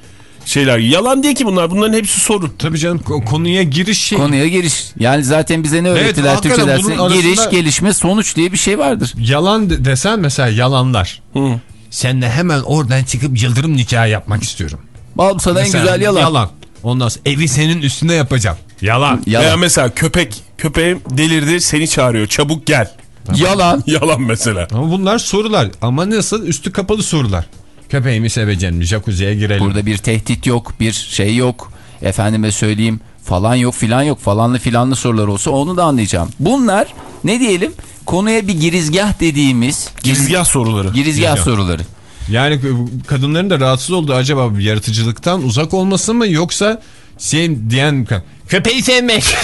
şeyler. Yalan değil ki bunlar. Bunların hepsi soru. Tabii canım ko- konuya giriş şey. Konuya giriş. Yani zaten bize ne öğrettiler hakikaten Türkçe dersi? bunun arasında- Giriş, gelişme, sonuç diye bir şey vardır. Yalan de- desen mesela yalanlar. Hı. Seninle hemen oradan çıkıp yıldırım nikahı yapmak istiyorum. Al sana en Mesela güzel yalan. Yalan. Ondan sonra evi senin üstüne yapacağım. Yalan. Veya Yalan. mesela köpek. Köpeğim delirdi seni çağırıyor. Çabuk gel. Yalan. Yalan mesela. Ama bunlar sorular. Ama nasıl? Üstü kapalı sorular. Köpeğimi seveceğim? Jacuzziye girelim. Burada bir tehdit yok, bir şey yok. Efendime söyleyeyim falan yok filan yok. Falanlı filanlı sorular olsa onu da anlayacağım. Bunlar ne diyelim konuya bir girizgah dediğimiz Girizgah soruları. girizgah Girizgah. soruları. Yani kadınların da rahatsız olduğu acaba yaratıcılıktan uzak olması mı yoksa şey diyen köpeği sevmek.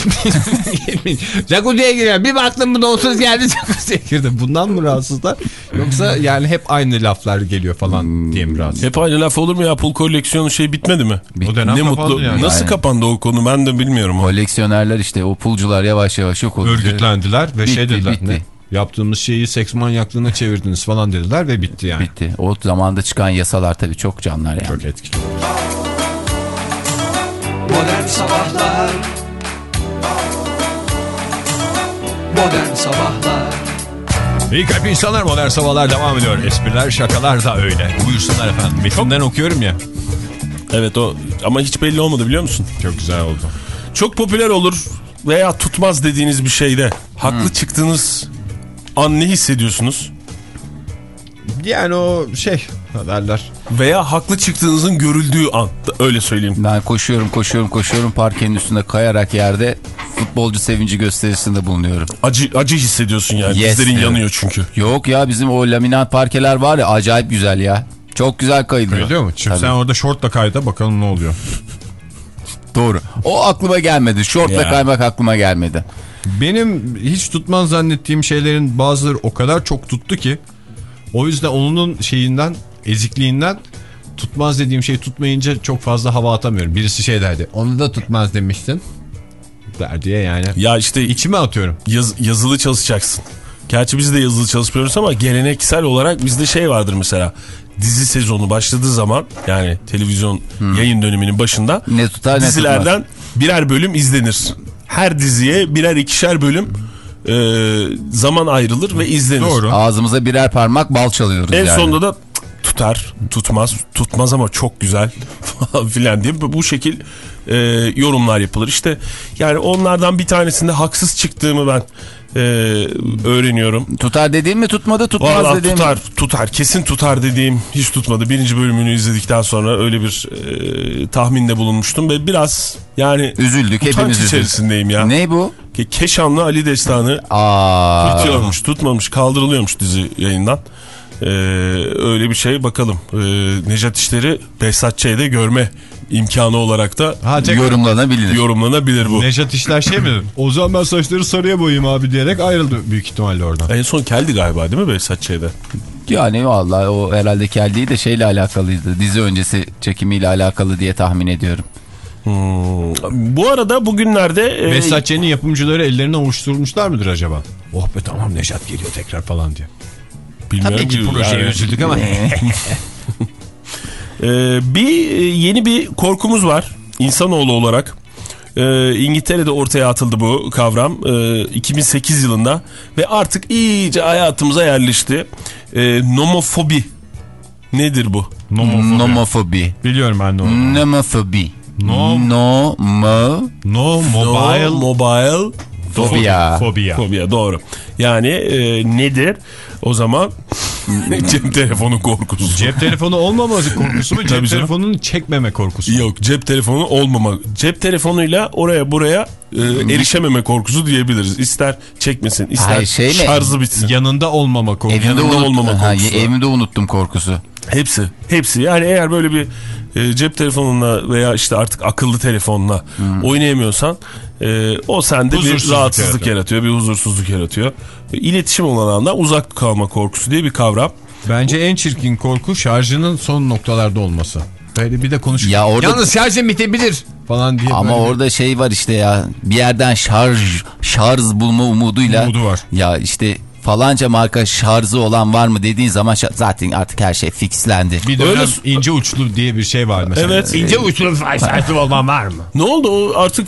Jacuzziye giriyor. Bir baktım bu donsuz geldi jacuzziye girdi. Bundan mı rahatsızlar? Yoksa yani hep aynı laflar geliyor falan diye mi rahatsız? Hep aynı laf olur mu ya? Pul koleksiyonu şey bitmedi mi? O dönem ne kapandı mutlu. yani. Nasıl Aynen. kapandı o konu ben de bilmiyorum. Koleksiyonerler işte o pulcular yavaş yavaş yok oldu. Örgütlendiler ve Bitti, şey dediler. bitti. Ne? Yaptığımız şeyi seks manyaklığına çevirdiniz falan dediler ve bitti yani. Bitti. O zamanda çıkan yasalar tabii çok canlar yani. Çok etkili. Modern Sabahlar Modern Sabahlar İyi kalp insanlar modern sabahlar devam ediyor. Espriler şakalar da öyle. Buyursunlar efendim. Metinden okuyorum ya. Evet o ama hiç belli olmadı biliyor musun? Çok güzel oldu. Çok popüler olur veya tutmaz dediğiniz bir şeyde haklı çıktığınız an ne hissediyorsunuz? Yani o şey derler. Veya haklı çıktığınızın görüldüğü an. Öyle söyleyeyim. Ben koşuyorum koşuyorum koşuyorum parkenin üstünde kayarak yerde futbolcu sevinci gösterisinde bulunuyorum. Acı, acı hissediyorsun yani. Yes Dizlerin diyorum. yanıyor çünkü. Yok ya bizim o laminat parkeler var ya acayip güzel ya. Çok güzel kayılıyor. Biliyor musun? Şimdi Tabii. sen orada şortla kayda bakalım ne oluyor. Doğru. O aklıma gelmedi. Şortla Ya. kaymak aklıma gelmedi. Benim hiç tutmaz zannettiğim şeylerin bazıları o kadar çok tuttu ki o yüzden onun şeyinden ezikliğinden tutmaz dediğim şey tutmayınca çok fazla hava atamıyorum. Birisi şey derdi onu da tutmaz demiştin der diye yani. Ya işte içime atıyorum. Yaz, yazılı çalışacaksın. Gerçi biz de yazılı çalışmıyoruz ama geleneksel olarak bizde şey vardır mesela. Dizi sezonu başladığı zaman yani televizyon yayın döneminin başında Ne tutar ne dizilerden birer bölüm izlenir. Her diziye birer ikişer bölüm e, zaman ayrılır ve izlenir. Ağzımıza birer parmak bal çalıyoruz En yani. sonunda da tutar, tutmaz, tutmaz ama çok güzel falan filan diye bu şekil e, yorumlar yapılır. İşte yani onlardan bir tanesinde haksız çıktığımı ben e, öğreniyorum. Tutar dediğim mi tutmadı tutmaz Vallahi dediğim mi? tutar, tutar, kesin tutar dediğim hiç tutmadı. Birinci bölümünü izledikten sonra öyle bir e, tahminde bulunmuştum ve biraz yani Üzüldük, hepimiz üzüldük. içerisindeyim ya. Ne bu? Ke Keşanlı Ali Destanı Aa. tutuyormuş, tutmamış, kaldırılıyormuş dizi yayından. Ee, öyle bir şey bakalım. Ee, Nejat İşleri Behzat Ç'de görme imkanı olarak da Ha, Yorumlanabilir. yorumlanabilir bu. Nejat işler şey mi? O zaman ben saçları sarıya boyayayım abi diyerek ayrıldı büyük ihtimalle oradan. En son keldi galiba değil mi Behzat Ç'de? Yani vallahi o herhalde keldiği de şeyle alakalıydı. Dizi öncesi çekimiyle alakalı diye tahmin ediyorum. Hmm. Bu arada bugünlerde... e, Behzatçı'nın yapımcıları ellerini ovuşturmuşlar mıdır acaba? Oh be tamam Nejat geliyor tekrar falan diye. Bilmiyorum Tabii ki projeye yani. üzüldük ama. Ee, bir e, yeni bir korkumuz var insanoğlu olarak. Ee, İngiltere'de ortaya atıldı bu kavram ee, 2008 yılında ve artık iyice hayatımıza yerleşti. Ee, nomofobi nedir bu? Nomofobi. Nomofobi. Biliyorum ben de onu. Nomofobi. No- No mo No mobile No mobile Fobia. Fobia. Fobia doğru. Yani e, nedir? O zaman cep telefonu korkusu. Cep telefonu olmaması korkusu mu? Cep telefonunu çekmeme korkusu. Yok cep telefonu olmama. Cep telefonuyla oraya buraya e, erişememe korkusu diyebiliriz. İster çekmesin, ister Hayır, şey mi? şarjı bitsin. Yanında olmama korkusu. Evimde, Yanında unuttum. olmama Ha, korkusu. evimde unuttum korkusu. Hepsi. Hepsi. Yani eğer böyle bir e, cep telefonuna veya işte artık akıllı telefonla oynayamıyorsan e, o sende bir rahatsızlık yaratıyor. yaratıyor. Bir huzursuzluk yaratıyor. E, İletişim olanağından uzak kalma korkusu diye bir kavram. Bence en çirkin korku şarjının son noktalarda olması. Böyle bir de konuşuyor. Ya orada- Yalnız şarjım bitebilir falan diye. Ama böyle orada şey var işte ya bir yerden şarj şarj bulma umuduyla. Umudu var. Ya işte falanca marka şarjı olan var mı dediğin zaman zaten artık her şey fixlendi. bir dönem Öyle- ince uçlu diye bir şey var mesela. Evet. İnce uçlu şarjı olan var mı? Ne oldu o artık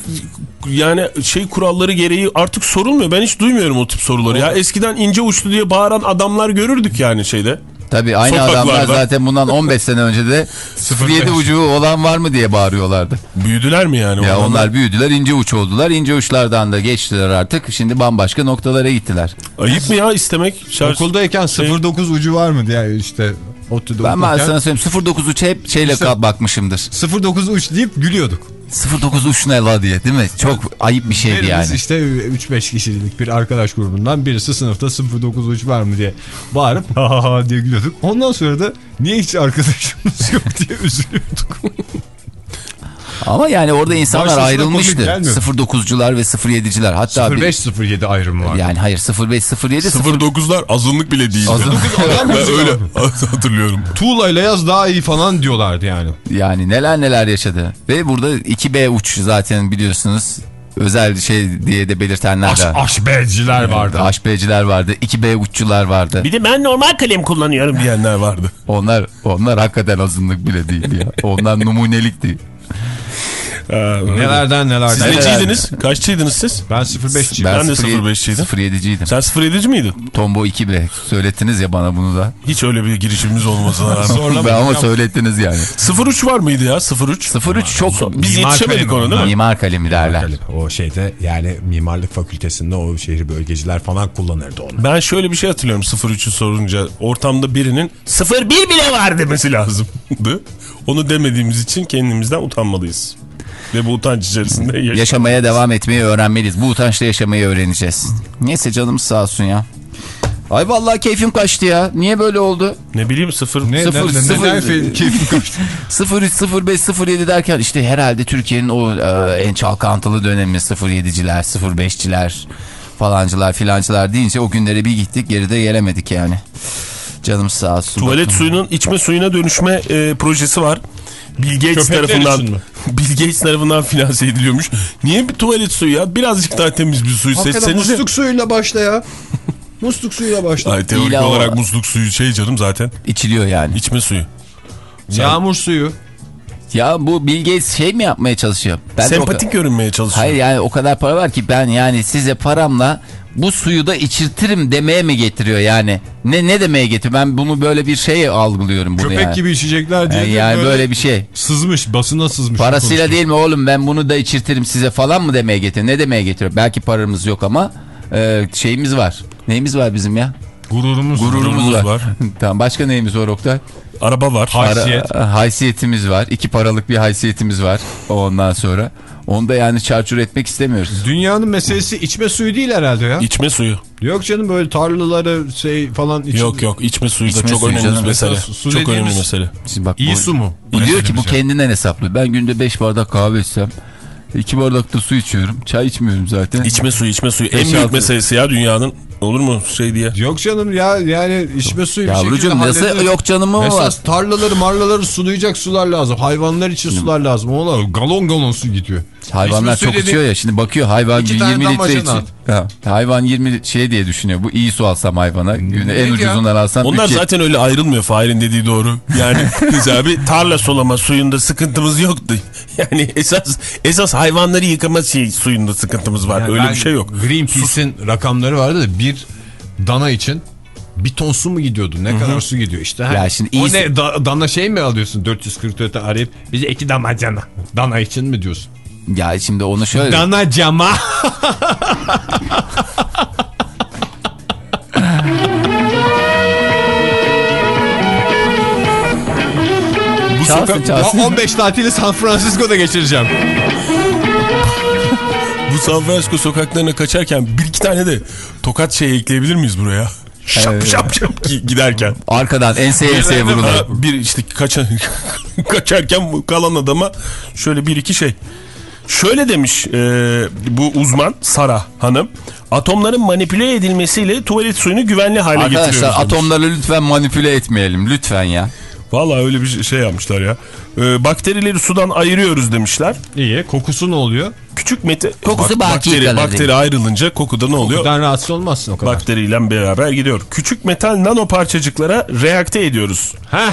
yani şey kuralları gereği artık sorulmuyor. Ben hiç duymuyorum o tip soruları ya. Eskiden ince uçlu diye bağıran adamlar görürdük yani şeyde. Tabii aynı Sokaklarda. adamlar zaten bundan 15 sene önce de 07 ucu olan var mı diye bağırıyorlardı. Büyüdüler mi yani? Ya onlar büyüdüler ince uç oldular. İnce uçlardan da geçtiler artık. Şimdi bambaşka noktalara gittiler. Ayıp mı ya istemek? Şarj... Okuldayken 09 ucu var mı diye işte ODTÜ'de Ben, ben sana söyleyeyim 09 uç hep şeyle İşte- bakmışımdır. 09 uç deyip gülüyorduk. 09 uç ne la diye değil mi? Çok ayıp bir şeydi Birimiz yani. işte 3-5 kişilik bir arkadaş grubundan birisi sınıfta 09 uç var mı diye bağırıp ha ha ha diye gülüyorduk. Ondan sonra da niye hiç arkadaşımız yok diye üzülüyorduk. Ama yani orada insanlar Başlasına ayrılmıştı. komik gelmiyor. 09'cular ve 07'ciler. Hatta bir- 05-07 ayrımı var. yani hayır 05 07 09'lar azınlık bile değil. Azınlık adam ben öyle hatırlıyorum. Tuğla ile yaz daha iyi falan diyorlardı yani. Yani neler neler yaşadı. Ve burada 2B uç zaten biliyorsunuz. Özel şey diye de belirtenler de. Aşbeciler vardı. HB'ciler vardı. 2B uççular vardı. Bir de ben normal kalem kullanıyorum diyenler vardı. Onlar onlar hakikaten azınlık bile değil ya. Onlar numunelik değil. Nelerden nelerden. Siz neciydiniz? Kaççıydınız siz? Ben 05'ciyim. Ben de 07 05'çiydim. 07'ciydim. Sen 07'ci miydin? Tombo 2 be. Söylettiniz ya bana bunu da. Hiç öyle bir girişimimiz olmasına rağmen. ben ama söylettiniz yani. 03 var mıydı ya? 03. 03 çok Biz Mimar yetişemedik kalemi ona değil mi? mimar kalemi derler. O şeyde yani mimarlık fakültesinde o şehir bölgeciler falan kullanırdı onu. Ben şöyle bir şey hatırlıyorum 03'ü sorunca. Ortamda birinin 01 bile var demesi lazımdı. Onu demediğimiz için kendimizden utanmalıyız. Ve bu utanç içerisinde yaş- Yaşamaya devam etmeyi öğrenmeliyiz. Bu utançla yaşamayı öğreneceğiz. Neyse canımız sağ olsun ya. Ay vallahi keyfim kaçtı ya. Niye böyle oldu? Ne bileyim 0 Ne, Sıfır, ne, ne, sıfır. fe- keyfim kaçtı? 03, 05, 07 derken işte herhalde Türkiye'nin o e, en çalkantılı dönemi 07'ciler, 05'ciler falancılar filancılar deyince o günlere bir gittik geride gelemedik yani. Canım sağ olsun. Tuvalet Bakın. suyunun içme suyuna dönüşme e, projesi var. Bill Gates Köpekler tarafından? Bill Gates tarafından finanse ediliyormuş. Niye bir tuvalet suyu ya? Birazcık daha temiz bir suyu Hakikaten seçsenize. musluk suyuyla başla ya. musluk suyuyla başla. Ay, teorik ama- olarak musluk suyu şey canım zaten. İçiliyor yani. İçme suyu. Yağmur suyu. Ya bu Bill Gates şey mi yapmaya çalışıyor? Ben o Sempatik ka- görünmeye çalışıyor. Hayır yani o kadar para var ki ben yani size paramla bu suyu da içirtirim demeye mi getiriyor yani? Ne ne demeye getiriyor? Ben bunu böyle bir şey algılıyorum bunu Köpek yani. gibi içecekler diye. Yani, yani böyle bir şey. Sızmış basına sızmış. Parasıyla değil mi oğlum ben bunu da içirtirim size falan mı demeye getiriyor? Ne demeye getiriyor? Belki paramız yok ama e, şeyimiz var. Neyimiz var bizim ya? Gururumuz. Gururumuz Gururumuz var. var. tamam başka neyimiz var Oktay? Araba var. Haysiyet. Ara- haysiyetimiz var. İki paralık bir haysiyetimiz var ondan sonra. Onu da yani çarçur etmek istemiyoruz. Dünyanın meselesi içme suyu değil herhalde ya. İçme suyu. Yok canım böyle tarlaları şey falan için. Yok yok içme suyu da İçme çok suyu önemli canım. bir mesele. Su- su çok dediğimiz- önemli mesele. Şimdi bak İyi bu- su mu? Bu diyor ki bu kendinden hesaplı. Ben günde 5 bardak kahve içsem 2 bardak da su içiyorum. Çay içmiyorum zaten. İçme suyu içme suyu. En büyük meselesi ya dünyanın. Olur mu şey diye. Yok canım ya yani içme suyu bir Yavrucuğum şekilde nasıl halledilir. yok canım mı var? Esas tarlaları marlaları sulayacak sular lazım. Hayvanlar için sular lazım. Onlar galon galon su gidiyor. Hayvanlar İçme çok suyu içiyor ya. Şimdi bakıyor hayvan İki 20 tane litre damacana içiyor. at. Ha, hayvan 20 şey diye düşünüyor. Bu iyi su alsam hayvana. En ya? ucuzundan alsam. Onlar üç- zaten öyle ayrılmıyor Fahir'in dediği doğru. Yani güzel bir tarla sulama suyunda sıkıntımız yoktu. Yani esas esas hayvanları yıkama şey, suyunda sıkıntımız var. Yani öyle ben bir şey yok. Greenpeace'in rakamları vardı da bir dana için bir ton su mu gidiyordu? Ne kadar su gidiyor? İşte ha, Ya şimdi o iyi- ne da- dana şey mi alıyorsun 444'e arayıp bize iki damacana dana için mi diyorsun? Ya şimdi onu şöyle. Dana cama. Bu Çalsın, çalsın. Ya 15 tatili San Francisco'da geçireceğim. Bu San Francisco sokaklarına kaçarken bir iki tane de tokat şey ekleyebilir miyiz buraya? Şap Evet. şap şap gi- giderken. Arkadan enseye enseye vururlar. Bir işte kaça, kaçarken kalan adama şöyle bir iki şey. Şöyle demiş e, bu uzman Sara Hanım. Atomların manipüle edilmesiyle tuvalet suyunu güvenli hale Arkadaşlar getiriyoruz. demiş. atomları lütfen manipüle etmeyelim. Lütfen ya. Vallahi öyle bir şey yapmışlar ya. E, bakterileri sudan ayırıyoruz demişler. İyi. Kokusu ne oluyor? Küçük mete Kokusu baki bakteri, bakteri ayrılınca kokuda ne oluyor? Kokudan rahatsız olmazsın o kadar. Bakteriyle beraber gidiyor. Küçük metal nano parçacıklara reakte ediyoruz. Heh.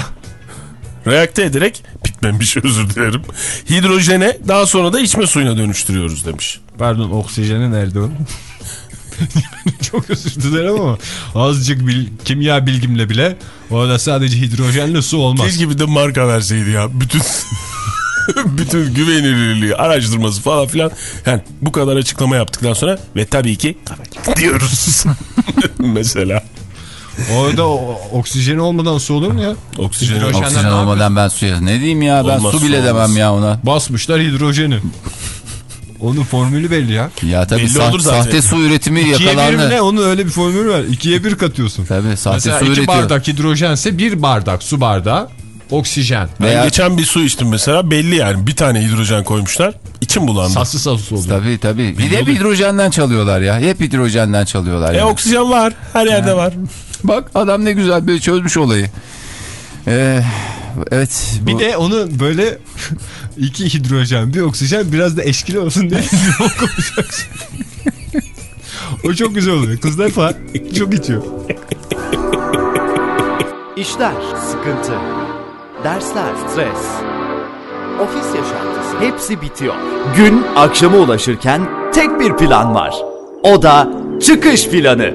Reakte ederek bitmemiş özür dilerim. Hidrojene daha sonra da içme suyuna dönüştürüyoruz demiş. Pardon oksijeni nerede o? Çok özür dilerim ama azıcık bil, kimya bilgimle bile orada sadece hidrojenli su olmaz. Keşke bir de marka verseydi ya. Bütün bütün güvenilirliği, araştırması falan filan. Yani bu kadar açıklama yaptıktan sonra ve tabii ki diyoruz. Mesela. Orada o- oksijeni olmadan su olur mu ya? Oksijen, Oksijen olmadan ben suya ne diyeyim ya ben Olmaz, su bile su demem olmaz. ya ona. Basmışlar hidrojeni. Onun formülü belli ya. Ya tabii Belli sa- olur zaten. sahte su üretimi İkiye bir mi ne? yakalandı. Onun öyle bir formülü var. İkiye bir katıyorsun. Tabii sahte Mesela su iki üretiyor. bardak hidrojense bir bardak su bardağı oksijen. Ben Veya- geçen bir su içtim mesela belli yani bir tane hidrojen koymuşlar. İçim bulandı. Saslı saslı oluyor. Tabii tabii. Bir de hep hidrojenden çalıyorlar ya. Hep hidrojenden çalıyorlar. E oksijen var her yerde var. Bak adam ne güzel böyle çözmüş olayı. Ee, evet. Bu... Bir de onu böyle iki hidrojen bir oksijen biraz da eşkili olsun diye koyacaksın. o çok güzel oluyor. Kızlar falan çok içiyor. İşler, sıkıntı, dersler, stres. ofis yaşantısı hepsi bitiyor. Gün akşama ulaşırken tek bir plan var. O da çıkış planı.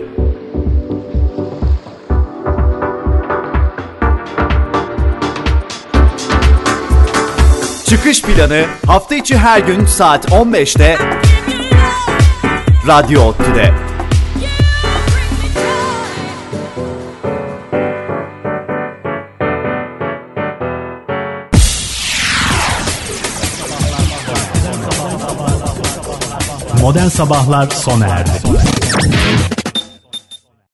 Çıkış planı hafta içi her gün saat 15'te Radyo Ottu'da. Modern Sabahlar sona erdi.